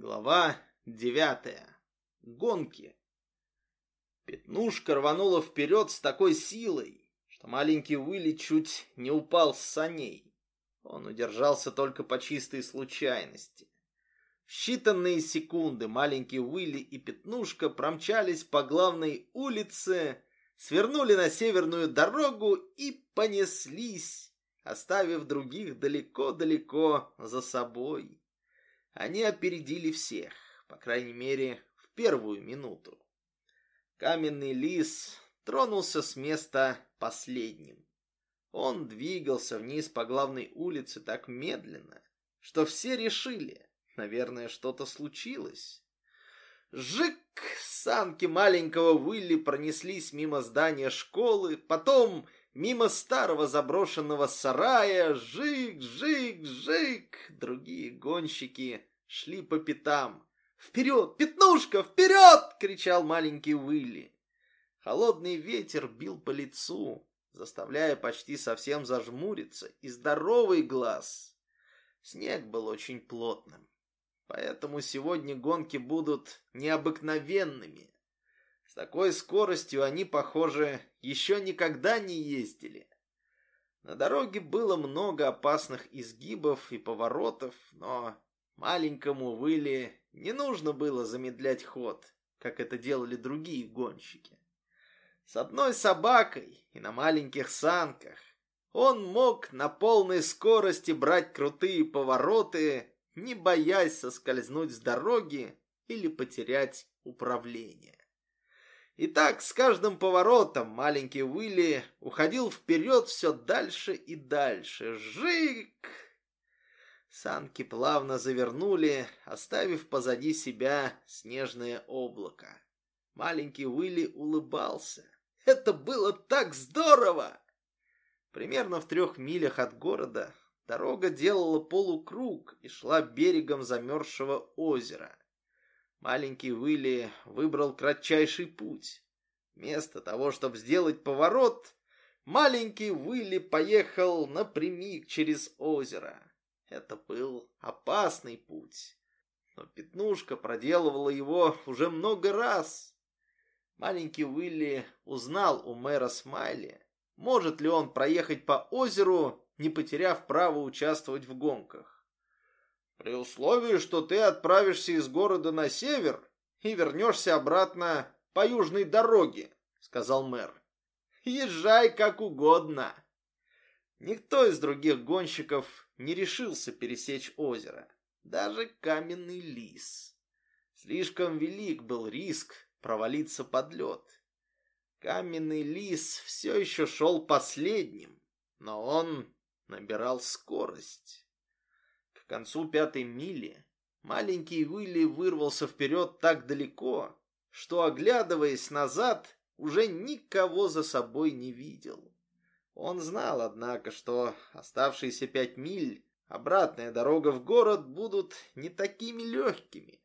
Глава девятая. Гонки. Пятнушка рванула вперед с такой силой, что маленький Уилли чуть не упал с саней. Он удержался только по чистой случайности. В считанные секунды маленький Уилли и Пятнушка промчались по главной улице, свернули на северную дорогу и понеслись, оставив других далеко-далеко за собой. Они опередили всех, по крайней мере, в первую минуту. Каменный лис тронулся с места последним. Он двигался вниз по главной улице так медленно, что все решили, наверное, что-то случилось. Жик! Санки маленького Уилли пронеслись мимо здания школы, потом мимо старого заброшенного сарая. Жик, жик, жик! Другие гонщики шли по пятам. «Вперед, пятнушка, вперед!» — кричал маленький Уилли. Холодный ветер бил по лицу, заставляя почти совсем зажмуриться, и здоровый глаз. Снег был очень плотным, поэтому сегодня гонки будут необыкновенными. С такой скоростью они, похоже, еще никогда не ездили. На дороге было много опасных изгибов и поворотов, но Маленькому Выле не нужно было замедлять ход, как это делали другие гонщики. С одной собакой и на маленьких санках он мог на полной скорости брать крутые повороты, не боясь соскользнуть с дороги или потерять управление. И так с каждым поворотом маленький Уилли уходил вперед все дальше и дальше. Жик! Санки плавно завернули, оставив позади себя снежное облако. Маленький Уилли улыбался. Это было так здорово! Примерно в трех милях от города дорога делала полукруг и шла берегом замерзшего озера. Маленький Уилли выбрал кратчайший путь. Вместо того, чтобы сделать поворот, маленький Уилли поехал напрямик через озеро. Это был опасный путь. Но Пятнушка проделывала его уже много раз. Маленький Уилли узнал у мэра Смайли, может ли он проехать по озеру, не потеряв права участвовать в гонках. При условии, что ты отправишься из города на север и вернешься обратно по южной дороге, сказал мэр. Езжай как угодно. Никто из других гонщиков не решился пересечь озеро. Даже каменный лис. Слишком велик был риск провалиться под лед. Каменный лис все еще шел последним, но он набирал скорость. К концу пятой мили маленький Уилли вырвался вперед так далеко, что, оглядываясь назад, уже никого за собой не видел. Он знал, однако, что оставшиеся пять миль, обратная дорога в город, будут не такими легкими.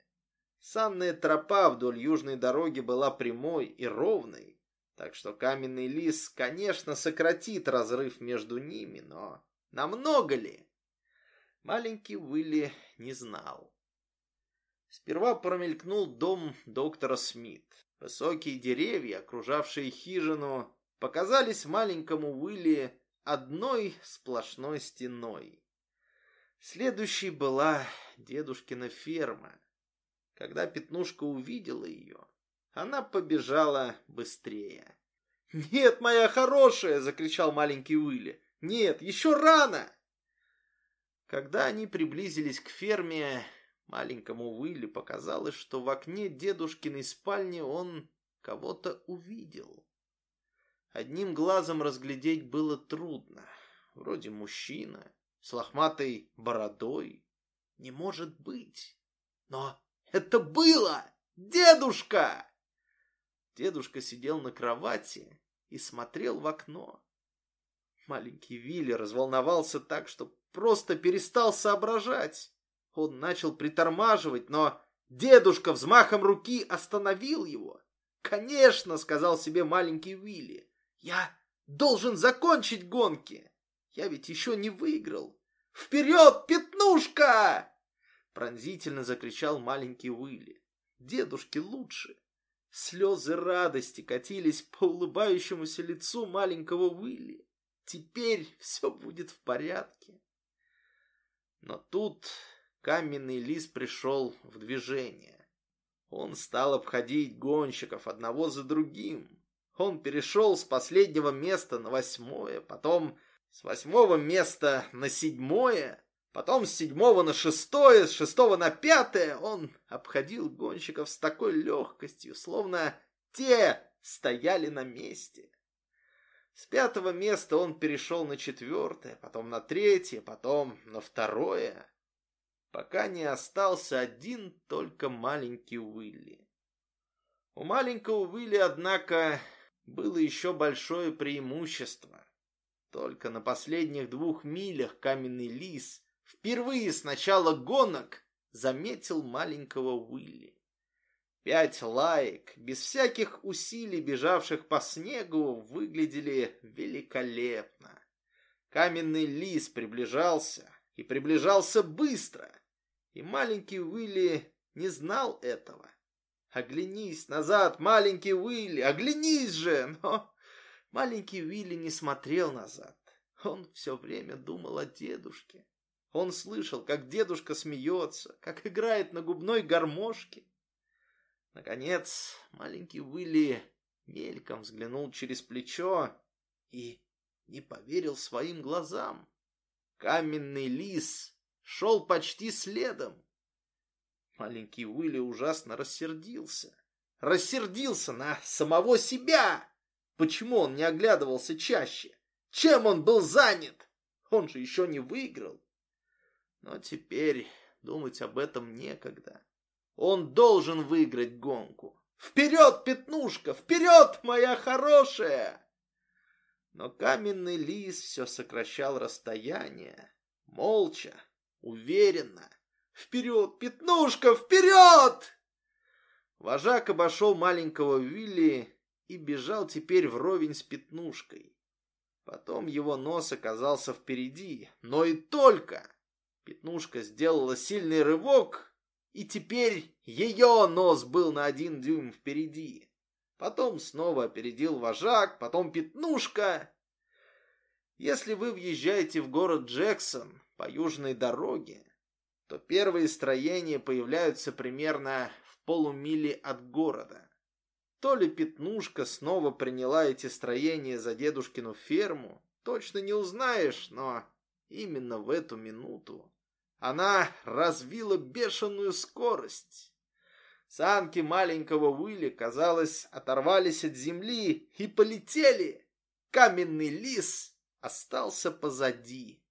Санная тропа вдоль южной дороги была прямой и ровной, так что каменный лис, конечно, сократит разрыв между ними, но намного ли? Маленький Уилли не знал. Сперва промелькнул дом доктора Смит. Высокие деревья, окружавшие хижину, показались маленькому Уилли одной сплошной стеной. Следующей была дедушкина ферма. Когда Пятнушка увидела ее, она побежала быстрее. «Нет, моя хорошая!» — закричал маленький Уилли. «Нет, еще рано!» Когда они приблизились к ферме, маленькому Уилли показалось, что в окне дедушкиной спальни он кого-то увидел. Одним глазом разглядеть было трудно. Вроде мужчина, с лохматой бородой. Не может быть. Но это было! Дедушка! Дедушка сидел на кровати и смотрел в окно. Маленький Вилли разволновался так, что просто перестал соображать. Он начал притормаживать, но дедушка взмахом руки остановил его. «Конечно!» — сказал себе маленький Вилли. Я должен закончить гонки. Я ведь еще не выиграл. Вперед, пятнушка! Пронзительно закричал маленький Уилли. Дедушке лучше. Слезы радости катились по улыбающемуся лицу маленького Уилли. Теперь все будет в порядке. Но тут каменный лис пришел в движение. Он стал обходить гонщиков одного за другим. Он перешел с последнего места на восьмое, потом с восьмого места на седьмое, потом с седьмого на шестое, с шестого на пятое. Он обходил гонщиков с такой легкостью, словно те стояли на месте. С пятого места он перешел на четвертое, потом на третье, потом на второе, пока не остался один только маленький Уилли. У маленького Уилли, однако, было еще большое преимущество. Только на последних двух милях каменный лис впервые с начала гонок заметил маленького Уилли. Пять лаек, без всяких усилий бежавших по снегу, выглядели великолепно. Каменный лис приближался, и приближался быстро, и маленький Уилли не знал этого. Оглянись назад, маленький Уилли, оглянись же! Но маленький Уилли не смотрел назад. Он все время думал о дедушке. Он слышал, как дедушка смеется, как играет на губной гармошке. Наконец, маленький Уилли мельком взглянул через плечо и не поверил своим глазам. Каменный лис шел почти следом. Маленький Уилли ужасно рассердился. Рассердился на самого себя. Почему он не оглядывался чаще? Чем он был занят? Он же еще не выиграл. Но теперь думать об этом некогда. Он должен выиграть гонку. Вперед, пятнушка! Вперед, моя хорошая! Но каменный лис все сокращал расстояние. Молча, уверенно. Вперед, пятнушка, вперед! Вожак обошел маленького Вилли и бежал теперь вровень с пятнушкой. Потом его нос оказался впереди, но и только. Пятнушка сделала сильный рывок и теперь ее нос был на один дюйм впереди. Потом снова опередил вожак, потом пятнушка. Если вы въезжаете в город Джексон по южной дороге, то первые строения появляются примерно в полумиле от города. То ли пятнушка снова приняла эти строения за дедушкину ферму, точно не узнаешь, но именно в эту минуту она развила бешеную скорость. Санки маленького Уилли, казалось, оторвались от земли и полетели. Каменный лис остался позади.